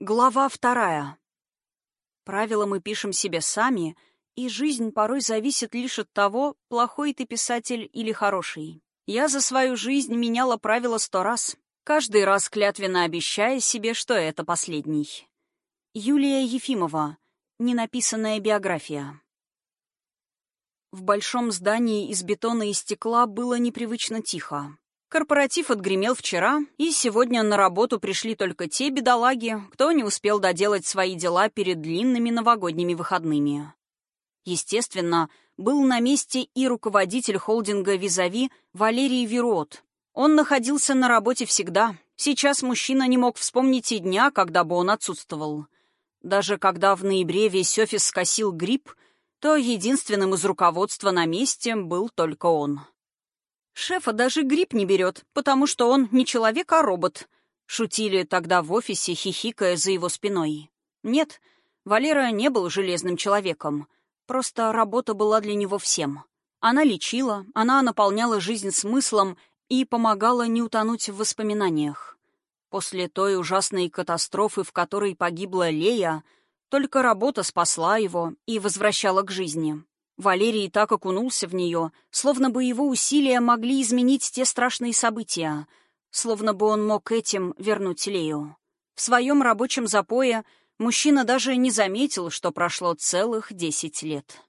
Глава вторая. Правила мы пишем себе сами, и жизнь порой зависит лишь от того, плохой ты писатель или хороший. Я за свою жизнь меняла правила сто раз, каждый раз клятвенно обещая себе, что это последний. Юлия Ефимова. Ненаписанная биография. В большом здании из бетона и стекла было непривычно тихо. Корпоратив отгремел вчера, и сегодня на работу пришли только те бедолаги, кто не успел доделать свои дела перед длинными новогодними выходными. Естественно, был на месте и руководитель холдинга «Визави» Валерий Верот. Он находился на работе всегда. Сейчас мужчина не мог вспомнить и дня, когда бы он отсутствовал. Даже когда в ноябре весь офис скосил грипп, то единственным из руководства на месте был только он. Шефа даже грипп не берет, потому что он не человек, а робот. Шутили тогда в офисе, хихикая за его спиной. Нет, Валера не был железным человеком. Просто работа была для него всем. Она лечила, она наполняла жизнь смыслом и помогала не утонуть в воспоминаниях. После той ужасной катастрофы, в которой погибла Лея, только работа спасла его и возвращала к жизни. Валерий так окунулся в нее, словно бы его усилия могли изменить те страшные события, словно бы он мог этим вернуть Лею. В своем рабочем запое мужчина даже не заметил, что прошло целых десять лет.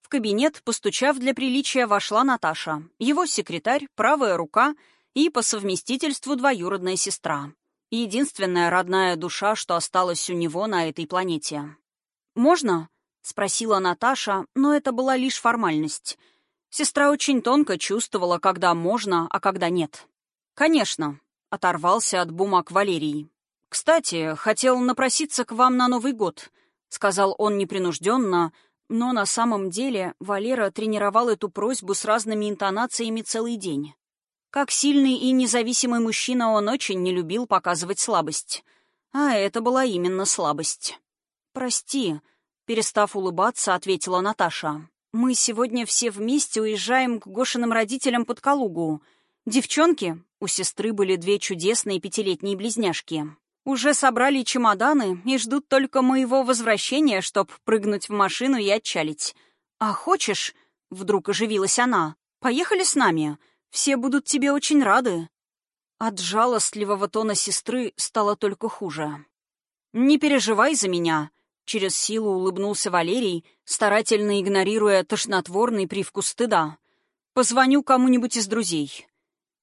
В кабинет, постучав для приличия, вошла Наташа, его секретарь, правая рука и по совместительству двоюродная сестра. Единственная родная душа, что осталась у него на этой планете. «Можно?» — спросила Наташа, но это была лишь формальность. Сестра очень тонко чувствовала, когда можно, а когда нет. «Конечно», — оторвался от бумаг Валерий. «Кстати, хотел напроситься к вам на Новый год», — сказал он непринужденно, но на самом деле Валера тренировал эту просьбу с разными интонациями целый день. Как сильный и независимый мужчина он очень не любил показывать слабость. А это была именно слабость. «Прости», Перестав улыбаться, ответила Наташа. «Мы сегодня все вместе уезжаем к Гошиным родителям под Калугу. Девчонки, у сестры были две чудесные пятилетние близняшки, уже собрали чемоданы и ждут только моего возвращения, чтоб прыгнуть в машину и отчалить. А хочешь, — вдруг оживилась она, — поехали с нами, все будут тебе очень рады». От жалостливого тона сестры стало только хуже. «Не переживай за меня», Через силу улыбнулся Валерий, старательно игнорируя тошнотворный привкус стыда. «Позвоню кому-нибудь из друзей».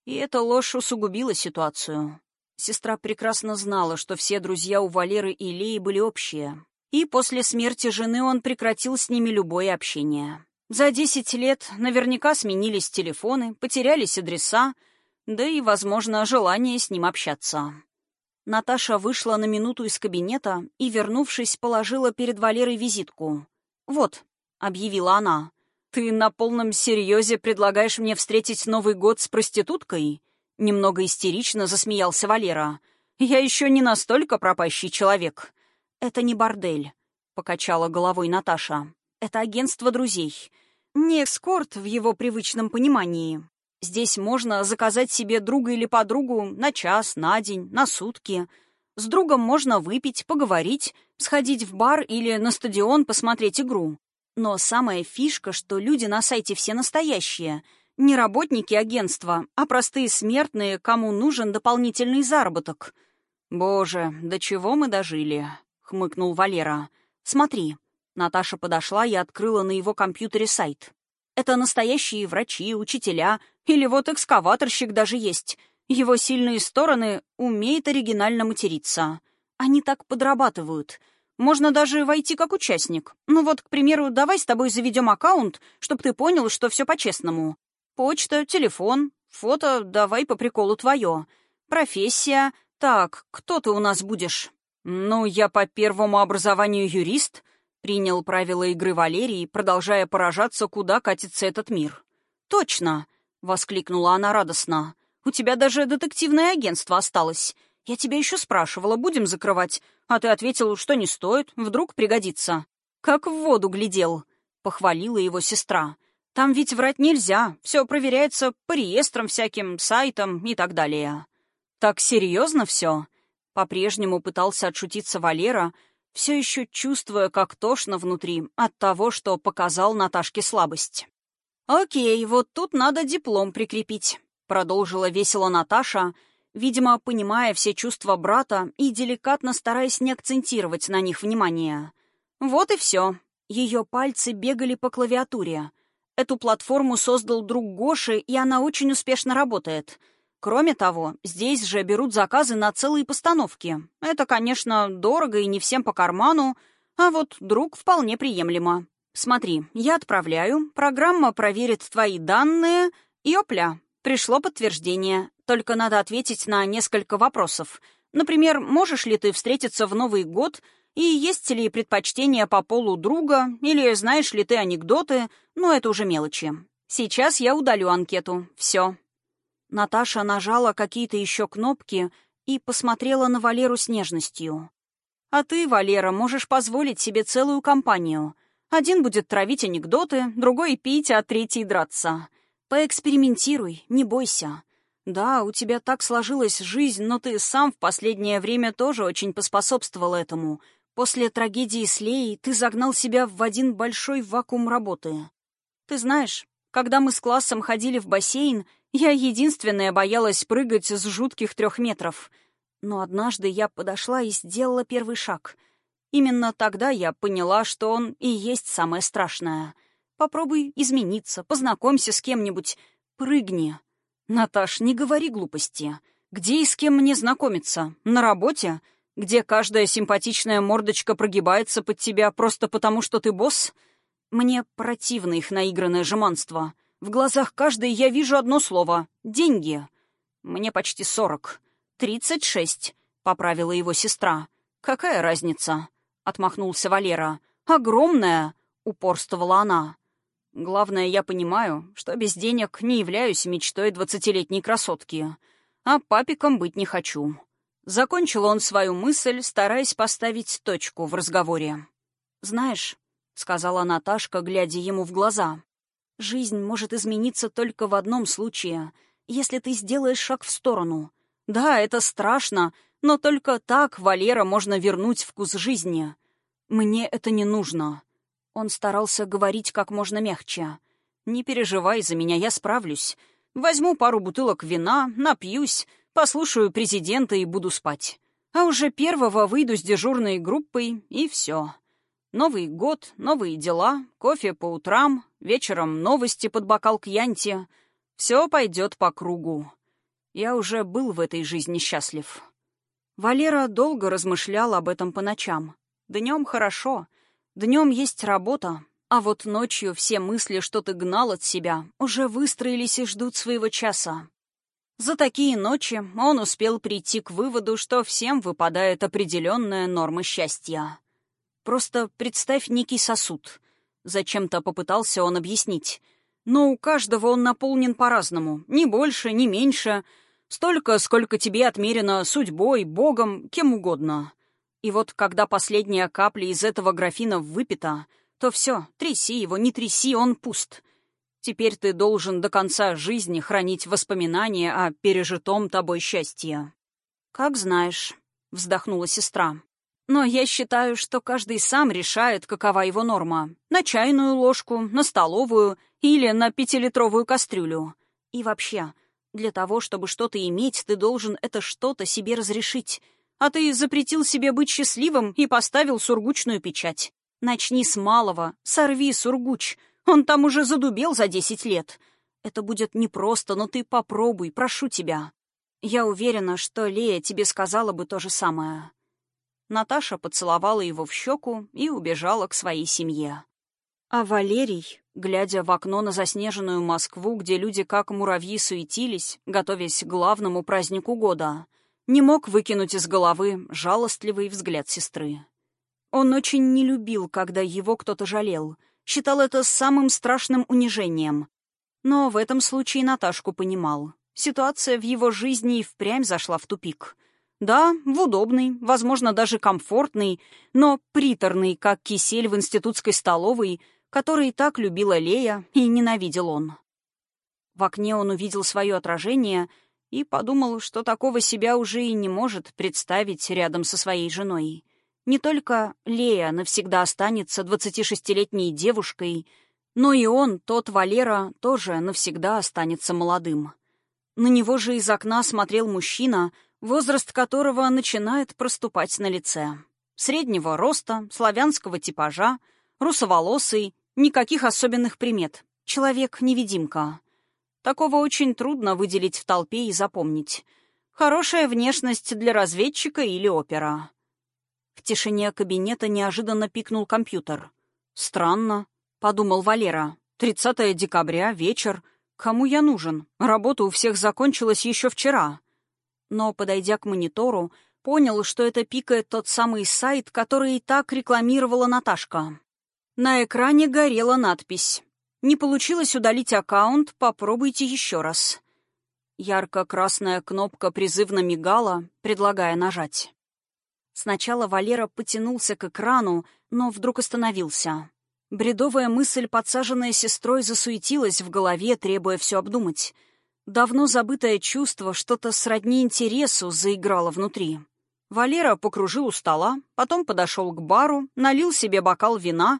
И эта ложь усугубила ситуацию. Сестра прекрасно знала, что все друзья у Валеры и Леи были общие. И после смерти жены он прекратил с ними любое общение. За десять лет наверняка сменились телефоны, потерялись адреса, да и, возможно, желание с ним общаться. Наташа вышла на минуту из кабинета и, вернувшись, положила перед Валерой визитку. «Вот», — объявила она, — «ты на полном серьезе предлагаешь мне встретить Новый год с проституткой?» Немного истерично засмеялся Валера. «Я еще не настолько пропащий человек». «Это не бордель», — покачала головой Наташа. «Это агентство друзей. Не эскорт в его привычном понимании. Здесь можно заказать себе друга или подругу на час, на день, на сутки. С другом можно выпить, поговорить, сходить в бар или на стадион посмотреть игру. Но самая фишка, что люди на сайте все настоящие. Не работники агентства, а простые смертные, кому нужен дополнительный заработок. «Боже, до чего мы дожили?» — хмыкнул Валера. «Смотри». Наташа подошла и открыла на его компьютере сайт. Это настоящие врачи, учителя, или вот экскаваторщик даже есть. Его сильные стороны — умеет оригинально материться. Они так подрабатывают. Можно даже войти как участник. Ну вот, к примеру, давай с тобой заведем аккаунт, чтобы ты понял, что все по-честному. Почта, телефон, фото, давай по приколу твое. Профессия. Так, кто ты у нас будешь? Ну, я по первому образованию юрист, Принял правила игры Валерий, продолжая поражаться, куда катится этот мир. «Точно!» — воскликнула она радостно. «У тебя даже детективное агентство осталось. Я тебя еще спрашивала, будем закрывать, а ты ответил, что не стоит, вдруг пригодится. Как в воду глядел!» — похвалила его сестра. «Там ведь врать нельзя, все проверяется по реестрам всяким, сайтам и так далее». «Так серьезно все?» По-прежнему пытался отшутиться Валера, все еще чувствуя, как тошно внутри от того, что показал Наташке слабость. «Окей, вот тут надо диплом прикрепить», — продолжила весело Наташа, видимо, понимая все чувства брата и деликатно стараясь не акцентировать на них внимание. «Вот и все». Ее пальцы бегали по клавиатуре. Эту платформу создал друг Гоши, и она очень успешно работает. Кроме того, здесь же берут заказы на целые постановки. Это, конечно, дорого и не всем по карману, а вот друг вполне приемлемо. Смотри, я отправляю, программа проверит твои данные, и опля, пришло подтверждение. Только надо ответить на несколько вопросов. Например, можешь ли ты встретиться в Новый год, и есть ли предпочтения по полу друга, или знаешь ли ты анекдоты, но это уже мелочи. Сейчас я удалю анкету. Все. Наташа нажала какие-то еще кнопки и посмотрела на Валеру с нежностью. «А ты, Валера, можешь позволить себе целую компанию. Один будет травить анекдоты, другой пить, а третий драться. Поэкспериментируй, не бойся. Да, у тебя так сложилась жизнь, но ты сам в последнее время тоже очень поспособствовал этому. После трагедии с Леей ты загнал себя в один большой вакуум работы. Ты знаешь, когда мы с классом ходили в бассейн, я единственная боялась прыгать с жутких трех метров. Но однажды я подошла и сделала первый шаг. Именно тогда я поняла, что он и есть самое страшное. Попробуй измениться, познакомься с кем-нибудь, прыгни. Наташ, не говори глупости. Где и с кем мне знакомиться? На работе? Где каждая симпатичная мордочка прогибается под тебя просто потому, что ты босс? Мне противно их наигранное жеманство. В глазах каждой я вижу одно слово — деньги. Мне почти сорок. Тридцать шесть, — поправила его сестра. Какая разница? — отмахнулся Валера. Огромная, — упорствовала она. Главное, я понимаю, что без денег не являюсь мечтой двадцатилетней красотки, а папиком быть не хочу. Закончил он свою мысль, стараясь поставить точку в разговоре. «Знаешь», — сказала Наташка, глядя ему в глаза, Жизнь может измениться только в одном случае, если ты сделаешь шаг в сторону. Да, это страшно, но только так Валера можно вернуть вкус жизни. Мне это не нужно. Он старался говорить как можно мягче. Не переживай за меня, я справлюсь. Возьму пару бутылок вина, напьюсь, послушаю президента и буду спать. А уже первого выйду с дежурной группой, и все. Новый год, новые дела, кофе по утрам, вечером новости под бокал кьянти. Все пойдет по кругу. Я уже был в этой жизни счастлив. Валера долго размышлял об этом по ночам. Днем хорошо, днем есть работа, а вот ночью все мысли, что ты гнал от себя, уже выстроились и ждут своего часа. За такие ночи он успел прийти к выводу, что всем выпадает определенная норма счастья. Просто представь некий сосуд. Зачем-то попытался он объяснить. Но у каждого он наполнен по-разному. Ни больше, ни меньше. Столько, сколько тебе отмерено судьбой, Богом, кем угодно. И вот когда последняя капля из этого графина выпита, то все, тряси его, не тряси, он пуст. Теперь ты должен до конца жизни хранить воспоминания о пережитом тобой счастье. «Как знаешь», — вздохнула сестра. Но я считаю, что каждый сам решает, какова его норма. На чайную ложку, на столовую или на пятилитровую кастрюлю. И вообще, для того, чтобы что-то иметь, ты должен это что-то себе разрешить. А ты запретил себе быть счастливым и поставил сургучную печать. Начни с малого, сорви сургуч. Он там уже задубел за десять лет. Это будет непросто, но ты попробуй, прошу тебя. Я уверена, что Лея тебе сказала бы то же самое. Наташа поцеловала его в щеку и убежала к своей семье. А Валерий, глядя в окно на заснеженную Москву, где люди как муравьи суетились, готовясь к главному празднику года, не мог выкинуть из головы жалостливый взгляд сестры. Он очень не любил, когда его кто-то жалел, считал это самым страшным унижением. Но в этом случае Наташку понимал. Ситуация в его жизни и впрямь зашла в тупик — да, в удобный, возможно, даже комфортный, но приторный, как кисель в институтской столовой, который так любила Лея и ненавидел он. В окне он увидел свое отражение и подумал, что такого себя уже и не может представить рядом со своей женой. Не только Лея навсегда останется 26-летней девушкой, но и он, тот Валера, тоже навсегда останется молодым. На него же из окна смотрел мужчина, возраст которого начинает проступать на лице. Среднего роста, славянского типажа, русоволосый, никаких особенных примет. Человек-невидимка. Такого очень трудно выделить в толпе и запомнить. Хорошая внешность для разведчика или опера. В тишине кабинета неожиданно пикнул компьютер. «Странно», — подумал Валера. «30 декабря, вечер. Кому я нужен? Работа у всех закончилась еще вчера». Но, подойдя к монитору, понял, что это пикает тот самый сайт, который и так рекламировала Наташка. На экране горела надпись «Не получилось удалить аккаунт, попробуйте еще раз». Ярко-красная кнопка призывно мигала, предлагая нажать. Сначала Валера потянулся к экрану, но вдруг остановился. Бредовая мысль, подсаженная сестрой, засуетилась в голове, требуя все обдумать. Давно забытое чувство, что-то сродни интересу, заиграло внутри. Валера покружил у стола, потом подошел к бару, налил себе бокал вина,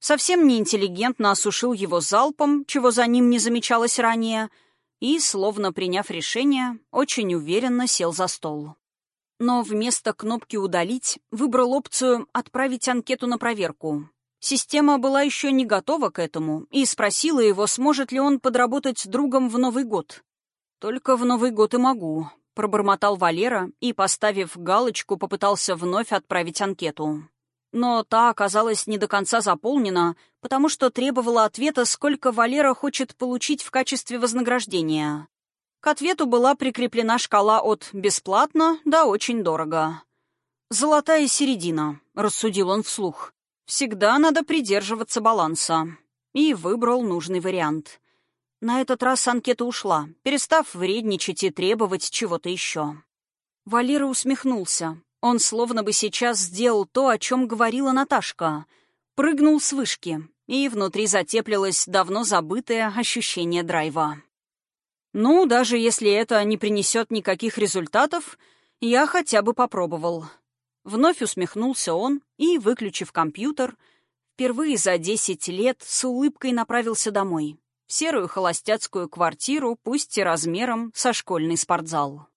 совсем неинтеллигентно осушил его залпом, чего за ним не замечалось ранее, и, словно приняв решение, очень уверенно сел за стол но вместо кнопки «Удалить» выбрал опцию «Отправить анкету на проверку». Система была еще не готова к этому и спросила его, сможет ли он подработать с другом в Новый год. «Только в Новый год и могу», — пробормотал Валера и, поставив галочку, попытался вновь отправить анкету. Но та оказалась не до конца заполнена, потому что требовала ответа, сколько Валера хочет получить в качестве вознаграждения. К ответу была прикреплена шкала от «бесплатно» до «очень дорого». «Золотая середина», — рассудил он вслух. «Всегда надо придерживаться баланса». И выбрал нужный вариант. На этот раз анкета ушла, перестав вредничать и требовать чего-то еще. Валера усмехнулся. Он словно бы сейчас сделал то, о чем говорила Наташка. Прыгнул с вышки, и внутри затеплилось давно забытое ощущение драйва. Ну, даже если это не принесет никаких результатов, я хотя бы попробовал. Вновь усмехнулся он и, выключив компьютер, впервые за десять лет с улыбкой направился домой, в серую холостяцкую квартиру, пусть и размером со школьный спортзал.